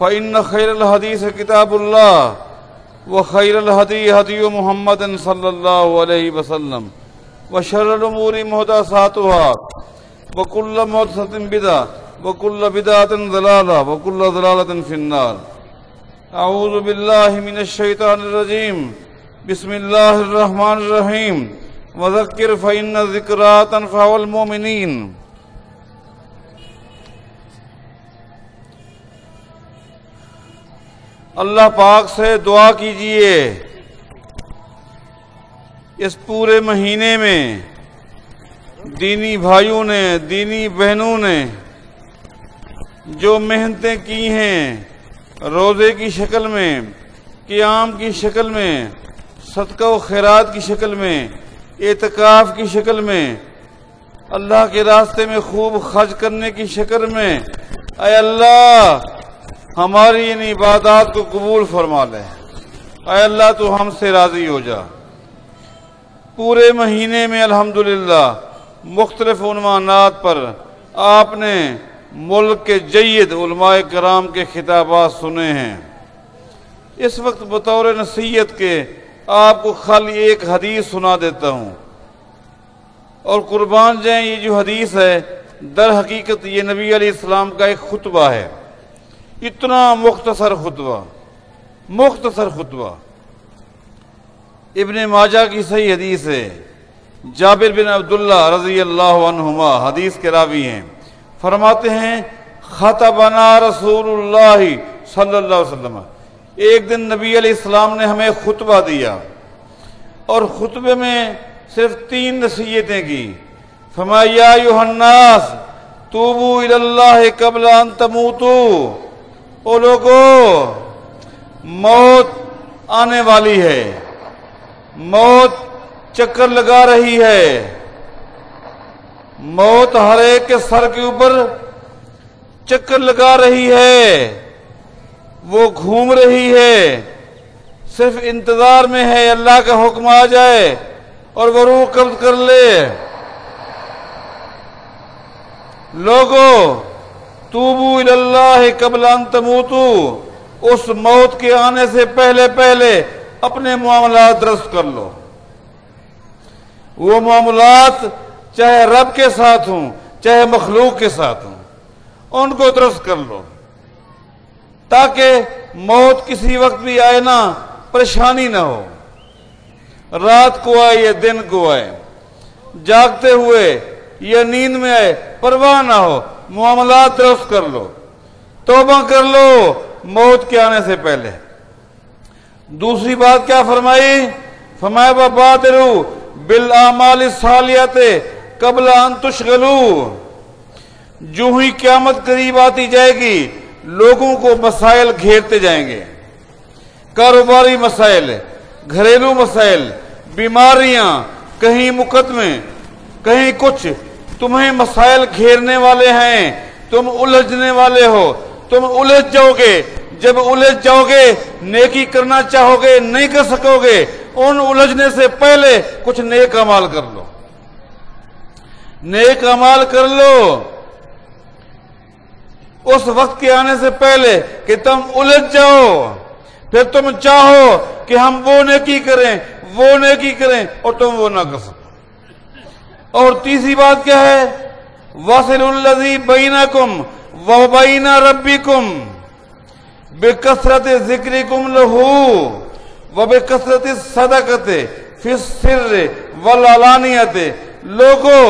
فإن خير الحديث كتاب الله وخير الهدي هدي محمد صلى الله عليه وسلم وشر الأمور محدثاتها وكل محدثة بدعة وكل بدعة ضلالة وكل ضلالة في النار أعوذ بالله من الشيطان الرجيم بسم الله الرحمن الرحيم وذكر فإن الذكرى تنفع المؤمنين اللہ پاک سے دعا کیجیے۔ اس پورے مہینے میں دینی بھائیوں نے، دینی بہنوں نے جو محنتیں کی ہیں روزے کی شکل میں، قیام کی شکل میں، صدقہ و خیرات کی شکل میں، اعتکاف کی شکل میں، اللہ کے راستے میں خوب خرچ کرنے کی شکل میں، اے اللہ ہماری ان عبادات کو قبول فرما لے۔ اے اللہ، تو ہم سے راضی ہو جا۔ پورے مہینے میں الحمدللہ مختلف عنوانات پر آپ نے ملک کے جید علماء کرام کے خطابات سنے ہیں۔ اس وقت بطور نصیحت کے آپ کو خالی ایک حدیث سنا دیتا ہوں۔ اور قربان جائیں، یہ جو حدیث ہے، در حقیقت یہ نبی علیہ السلام کا ایک خطبہ ہے۔ اتنا مختصر خطبہ مختصر خطبہ۔ ابن ماجہ کی صحیح حدیث ہے۔ جابر بن عبداللہ رضی اللہ عنہما حدیث کے راوی ہیں۔ فرماتے ہیں، خطبنا رسول اللہ صلی اللہ علیہ وسلم۔ ایک دن نبی علیہ السلام نے ہمیں خطبہ دیا۔ اور خطبے میں صرف تین نصیحتیں کی۔ فرمایا یوحناس توبو اللہ قبل ان تموتو او لوگو، موت آنے والی ہے۔ موت چکر لگا رہی ہے۔ موت ہر ایک کے سر کے اوپر چکر لگا رہی ہے۔ وہ گھوم رہی ہے۔ صرف انتظار میں ہے، اللہ کا حکم آ جائے اور وہ روح قبض کر لے۔ لوگو توبو اللہ قبل ان تموتو، اس موت کے آنے سے پہلے پہلے اپنے معاملات درست کر لو۔ وہ معاملات چاہے رب کے ساتھ ہوں، چاہے مخلوق کے ساتھ ہوں، ان کو درست کر لو۔ تاکہ موت کسی وقت بھی آئے نا پریشانی نہ ہو۔ رات کو آئے یا دن کو آئے، جاگتے ہوئے یا نیند میں آئے، پرواہ نہ ہو۔ معاملات درست کر لو، توبہ کر لو، موت کے آنے سے پہلے۔ دوسری بات کیا فرمائی؟ فرمایا بات رو بل امال سالیات قبل انتشغلو جو ہی قیامت قریب آتی جائے گی، لوگوں کو مسائل گھیرتے جائیں گے۔ کاروباری مسائل، گھریلو مسائل، بیماریاں، کہیں مقدمے، کہیں کچھ تمہیں مسائل گھیرنے والے ہیں، تم الجھنے والے ہو۔ تم الجھ جاؤ گے۔ جب الجھ جاؤ گے، نیکی کرنا چاہو گے، نہیں کر سکو گے، ان الجھنے سے پہلے کچھ نیک امال کر لو۔ نیک امال کر لو۔ اس وقت کے آنے سے پہلے کہ تم الجھ جاؤ۔ پھر تم چاہو کہ ہم وہ نیکی کریں، وہ نیکی کریں اور تم وہ نہ کر سکو۔ اور تیسری بات کیا ہے؟ واسل الزی بینا کم و بینا ربی کم بے کثرت ذکر کم لہو و بے کثرت صدقت فر و لالانیت لوگوں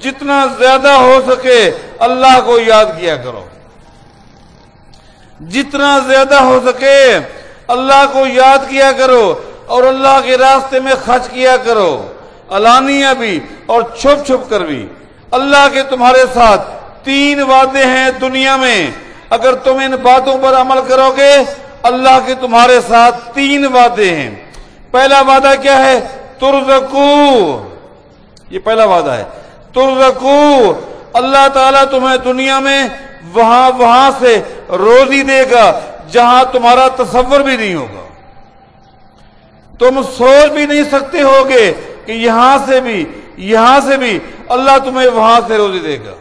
جتنا زیادہ ہو سکے اللہ کو یاد کیا کرو۔ جتنا زیادہ ہو سکے اللہ کو یاد کیا کرو اور اللہ کے راستے میں خرچ کیا کرو۔ علانیہ بھی اور چھپ چھپ کر بھی۔ اللہ کے تمہارے ساتھ تین وعدے ہیں دنیا میں۔ اگر تم ان باتوں پر عمل کرو گے، اللہ کے تمہارے ساتھ تین وعدے ہیں۔ پہلا وعدہ کیا ہے؟ ترزکو یہ پہلا وعدہ ہے۔ ترزکو اللہ تعالیٰ تمہیں دنیا میں وہاں وہاں سے روزی دے گا، جہاں تمہارا تصور بھی نہیں ہوگا۔ تم سوچ بھی نہیں سکتے ہوگے کہ یہاں سے بھی، یہاں سے بھی اللہ تمہیں وہاں سے روزی دے گا۔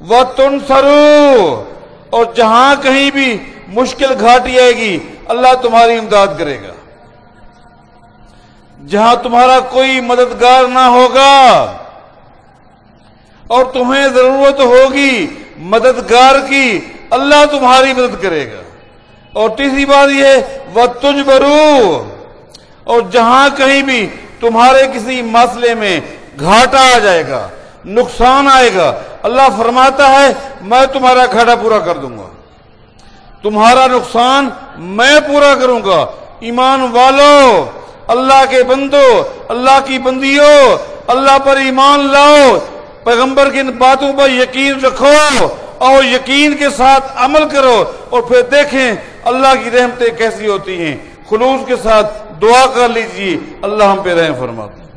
وہ تم سرو اور جہاں کہیں بھی مشکل گھاٹی آئے گی، اللہ تمہاری امداد کرے گا۔ جہاں تمہارا کوئی مددگار نہ ہوگا، اور تمہیں ضرورت ہوگی مددگار کی، اللہ تمہاری مدد کرے گا۔ اور تیسری بات یہ وہ تجھ برو اور جہاں کہیں بھی تمہارے کسی مسئلے میں گھاٹا آ جائے گا، نقصان آئے گا۔ اللہ فرماتا ہے، میں تمہارا گھاٹا پورا کر دوں گا۔ تمہارا نقصان میں پورا کروں گا۔ ایمان والو، اللہ کے بندو، اللہ کی بندیوں اللہ پر ایمان لاؤ۔ پیغمبر کی ان باتوں پر یقین رکھو اور یقین کے ساتھ عمل کرو اور پھر دیکھیں اللہ کی رحمتیں کیسی ہوتی ہیں۔ خلوص کے ساتھ دعا کر لیجیے اللہ ہم پہ رحم فرماتے ہیں۔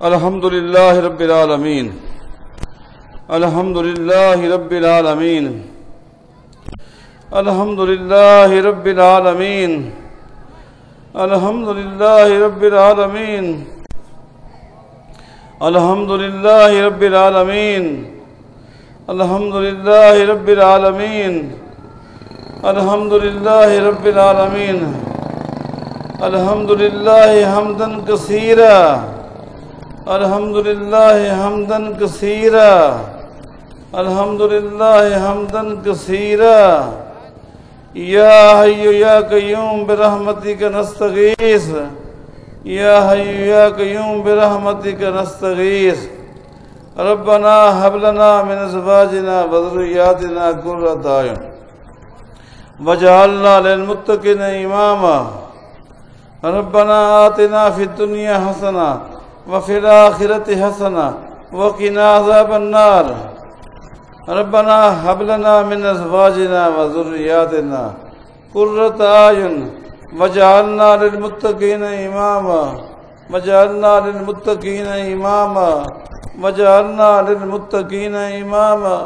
الحمد للہ رب العالمین۔ الحمد للہ رب العالمین۔ الحمد للہ رب العالمین۔ الحمد للہ رب العالمین۔ الحمد للہ رب العالمین۔ الحمد للہ رب العالمین الحمد للہ رب العالمین الحمد للہ حمدن کثیرہ الحمد للہ حمدن کثیرہ الحمد للہ حمدن کثیرہ یا حی یا قیوم برحمتک نستغیث یا حی یا قیوم برحمتک نستغیث ربنا حب لنا من ازواجنا وذریاتنا قرۃ اعین وجعلنا للمتقین اماما ربنا آتنا فی الدنیا حسنہ وفی الاخرۃ حسنہ وقنا عذاب النار ربنا حب لنا من ازواجنا وذرياتنا قرة اعين وجعلنا للمتقين اماما وجعلنا للمتقين اماما وجعلنا للمتقين اماما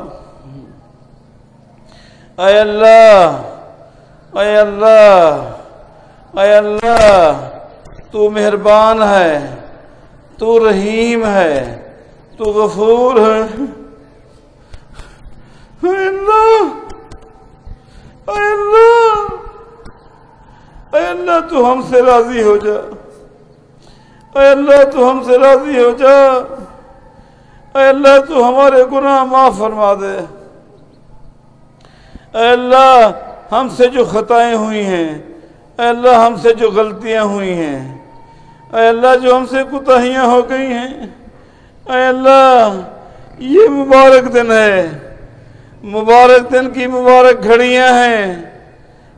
اے اللہ اے اللہ اے اللہ تو مہربان ہے، تو رحیم ہے، تو غفور ہے. اے اللہ اے اللہ اے اللہ تو ہم سے راضی ہو جا. اے اللہ تو ہم سے راضی ہو جا. اے اللہ تو ہمارے گناہ معاف فرما دے۔ اے اللہ ہم سے جو خطائیں ہوئی ہیں، اے اللہ ہم سے جو غلطیاں ہوئی ہیں۔ اے اللہ جو ہم سے کتاہیاں ہو گئی ہیں۔ اے اللہ یہ مبارک دن ہے۔ مبارک دن کی مبارک گھڑیاں ہیں۔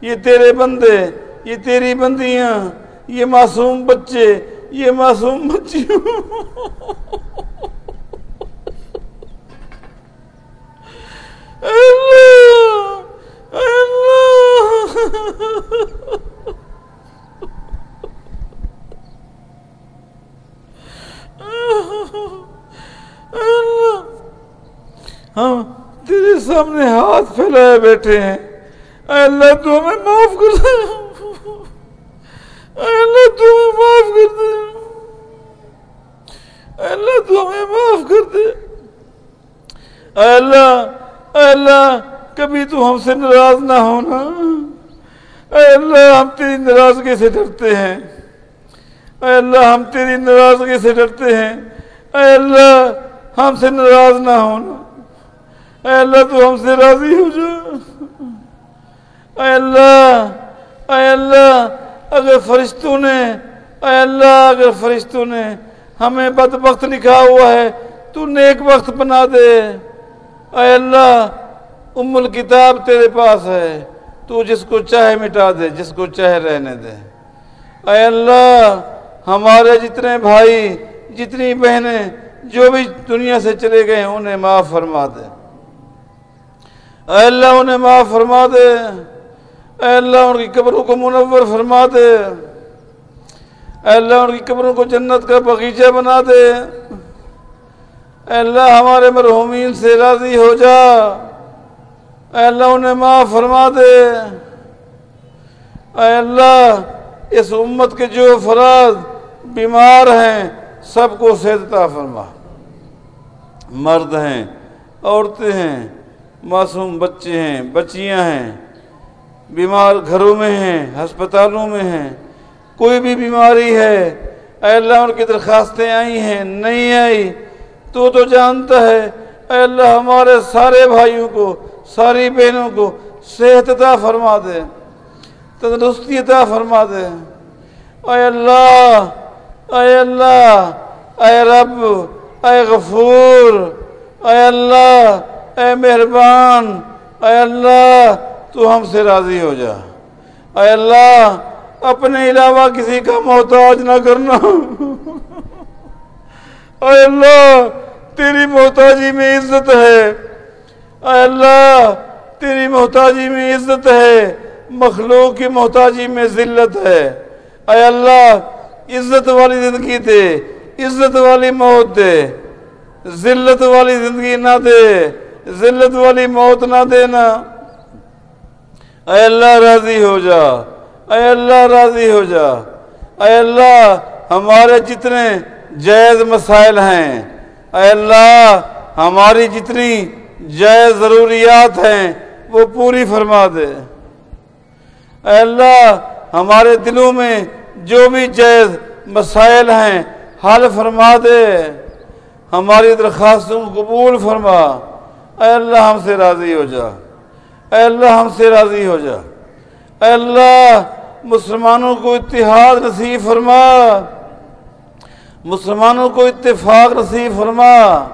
یہ تیرے بندے، یہ تیری بندیاں، یہ معصوم بچے، یہ معصوم بچیوں۔ بچی ہاں تیرے سامنے ہاتھ پھیلائے بیٹھے ہیں۔ اے اللہ، تو ہمیں معاف کر دے۔ اے اللہ، تو ہمیں معاف کر دے۔ اے اللہ، تو ہمیں معاف کر دے۔ اے اللہ اے اللہ، کبھی تو ہم سے ناراض نہ ہونا اے اللہ، ہم تیری ناراضگی سے ڈرتے ہیں۔ اے اللہ، ہم تیری ناراضگی سے ڈرتے ہیں۔ اے اللہ، ہم سے ناراض نہ ہونا اے اللہ، تو ہم سے راضی ہو جا۔ اے اللہ اے اللہ، اگر فرشتوں نے، اے اللہ، اگر فرشتوں نے ہمیں بد وقت لکھا ہوا ہے، تو نیک وقت بنا دے۔ اے اللہ، ام الکتاب تیرے پاس ہے، تو جس کو چاہے مٹا دے، جس کو چاہے رہنے دے۔ اے اللہ، ہمارے جتنے بھائی، جتنی بہنیں جو بھی دنیا سے چلے گئے ہیں، انہیں معاف فرما دے۔ اے اللہ، انہیں معاف فرما دے۔ اے اللہ، ان کی قبروں کو منور فرما دے۔ اے اللہ، ان کی قبروں کو جنت کا باغیچہ بنا دے۔ اے اللہ ہمارے مرحومین سے راضی ہو جا۔ اے اللہ انہیں معاف فرما دے۔ اے اللہ، اس امت کے جو افراد بیمار ہیں، سب کو صحت عطا فرما۔ مرد ہیں، عورتیں ہیں، معصوم بچے ہیں، بچیاں ہیں، بیمار گھروں میں ہیں، ہسپتالوں میں ہیں۔ کوئی بھی بیماری ہے، اے اللہ ان کی درخواستیں آئی ہیں، نہیں آئی تو تو جانتا ہے، اے اللہ ہمارے سارے بھائیوں کو، ساری بہنوں کو صحت عطا فرما دے، تندرستی عطا فرما دے۔ اے اللہ اے اللہ، اے رب، اے غفور، اے اللہ، اے مہربان، اے اللہ، تو ہم سے راضی ہو جا۔ اے اللہ، اپنے علاوہ کسی کا محتاج نہ کرنا۔ اے اللہ، تیری محتاجی میں عزت ہے۔ اے اللہ، تیری محتاجی میں عزت ہے۔ مخلوق کی محتاجی میں ذلت ہے۔ اے اللہ، عزت والی زندگی دے۔ عزت والی موت دے۔ ذلت والی زندگی نہ دے۔ ذلت والی موت نہ دینا۔ اے اللہ، راضی ہو جا۔ اے اللہ، راضی ہو جا۔ اے اللہ، ہمارے جتنے جائز مسائل ہیں۔ اے اللہ، ہماری جتنی جائز ضروریات ہیں، وہ پوری فرما دے۔ اے اللہ، ہمارے دلوں میں جو بھی جائز مسائل ہیں، حل فرما دے۔ ہماری درخواستوں کو قبول فرما۔ اے اللہ، ہم سے راضی ہو جا۔ اے اللہ، ہم سے راضی ہو جا۔ اے اللہ، مسلمانوں کو اتحاد نصیب فرما۔ مسلمانوں کو اتفاق نصیب فرما،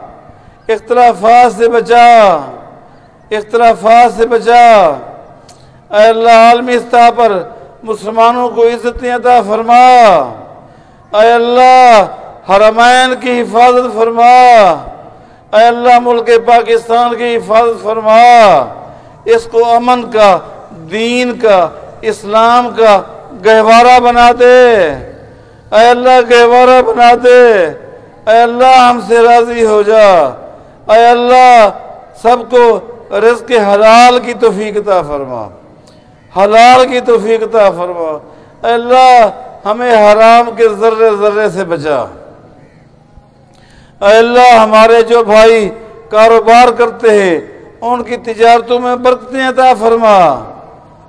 اختلافات سے بچا، اختلافات سے بچا۔ اے اللہ، عالمی سطح پر مسلمانوں کو عزت عطا فرما۔ اے اللہ، حرمین کی حفاظت فرما۔ اے اللہ، ملک پاکستان کی حفاظت فرما۔ اس کو امن کا، دین کا، اسلام کا گہوارہ بنا دے۔ اے اللہ گہوارہ بنا دے۔ اے اللہ ہم سے راضی ہو جا۔ اے اللہ سب کو رزق حلال کی توفیق عطا فرما۔ حلال کی توفیق عطا فرما۔ اے اللہ ہمیں حرام کے ذرے ذرے سے بچا۔ اے اللہ ہمارے جو بھائی کاروبار کرتے ہیں، ان کی تجارتوں میں برکتیں عطا فرما۔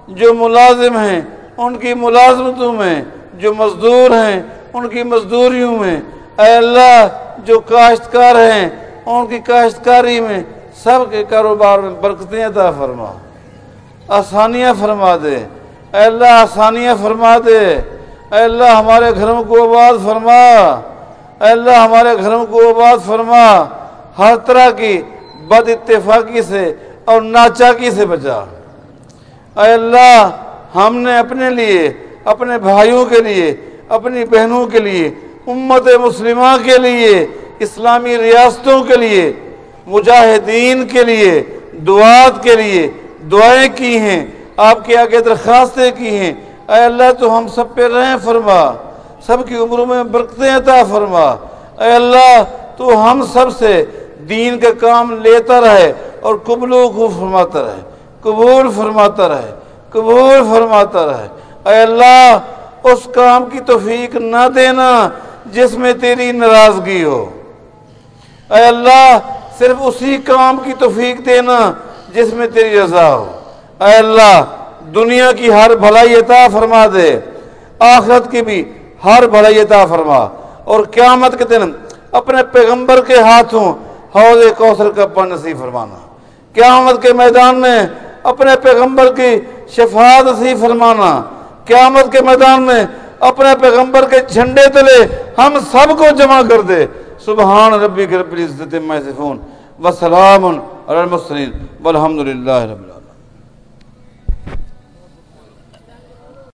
جو ملازم ہیں، ان کی ملازمتوں میں جو مزدور ہیں، ان کی مزدوریوں میں۔ اے اللہ، جو کاشتکار ہیں، ان کی کاشتکاری میں سب کے کاروبار میں برکتیں عطا فرما۔ آسانیاں فرما دے۔ اے اللہ، آسانیاں فرما دے۔ اے اللہ، ہمارے گھروں کو آباد فرما۔ اے اللہ، ہمارے گھروں کو آباد فرما۔ ہر طرح کی بد اتفاقی سے اور ناچاکی سے بچا۔ اے اللہ، ہم نے اپنے لیے اپنے بھائیوں کے لیے، اپنی بہنوں کے لیے، امت مسلمہ کے لیے، اسلامی ریاستوں کے لیے، مجاہدین کے لیے، دعات کے لیے دعائیں کی ہیں، آپ کے آگے درخواستیں کی ہیں۔ اے اللہ، تو ہم سب پہ رہیں فرما، سب کی عمروں میں برکتیں عطا فرما۔ اے اللہ، تو ہم سب سے دین کا کام لیتا رہے اور قبلوں کو فرماتا رہے، قبول فرماتا رہے، قبول فرماتا رہے۔ اے اللہ، اس کام کی توفیق نہ دینا جس میں تیری ناراضگی ہو۔ اے اللہ، صرف اسی کام کی توفیق دینا جس میں تیری رضا ہو۔ اے اللہ، دنیا کی ہر بھلائی عطا فرما دے، آخرت کی بھی ہر بھلائی عطا فرما۔ اور قیامت کے دن اپنے پیغمبر کے ہاتھوں حوض کوثر کا پن نصیب فرمانا۔ قیامت کے میدان میں اپنے پیغمبر کی شفاعت نصیب فرمانا۔ قیامت کے میدان میں اپنے پیغمبر کے جھنڈے تلے ہم سب کو جمع کر دے۔ سبحان ربی کے رب العزت میں وسلام علی المرسلین والحمد للہ رب العالمین۔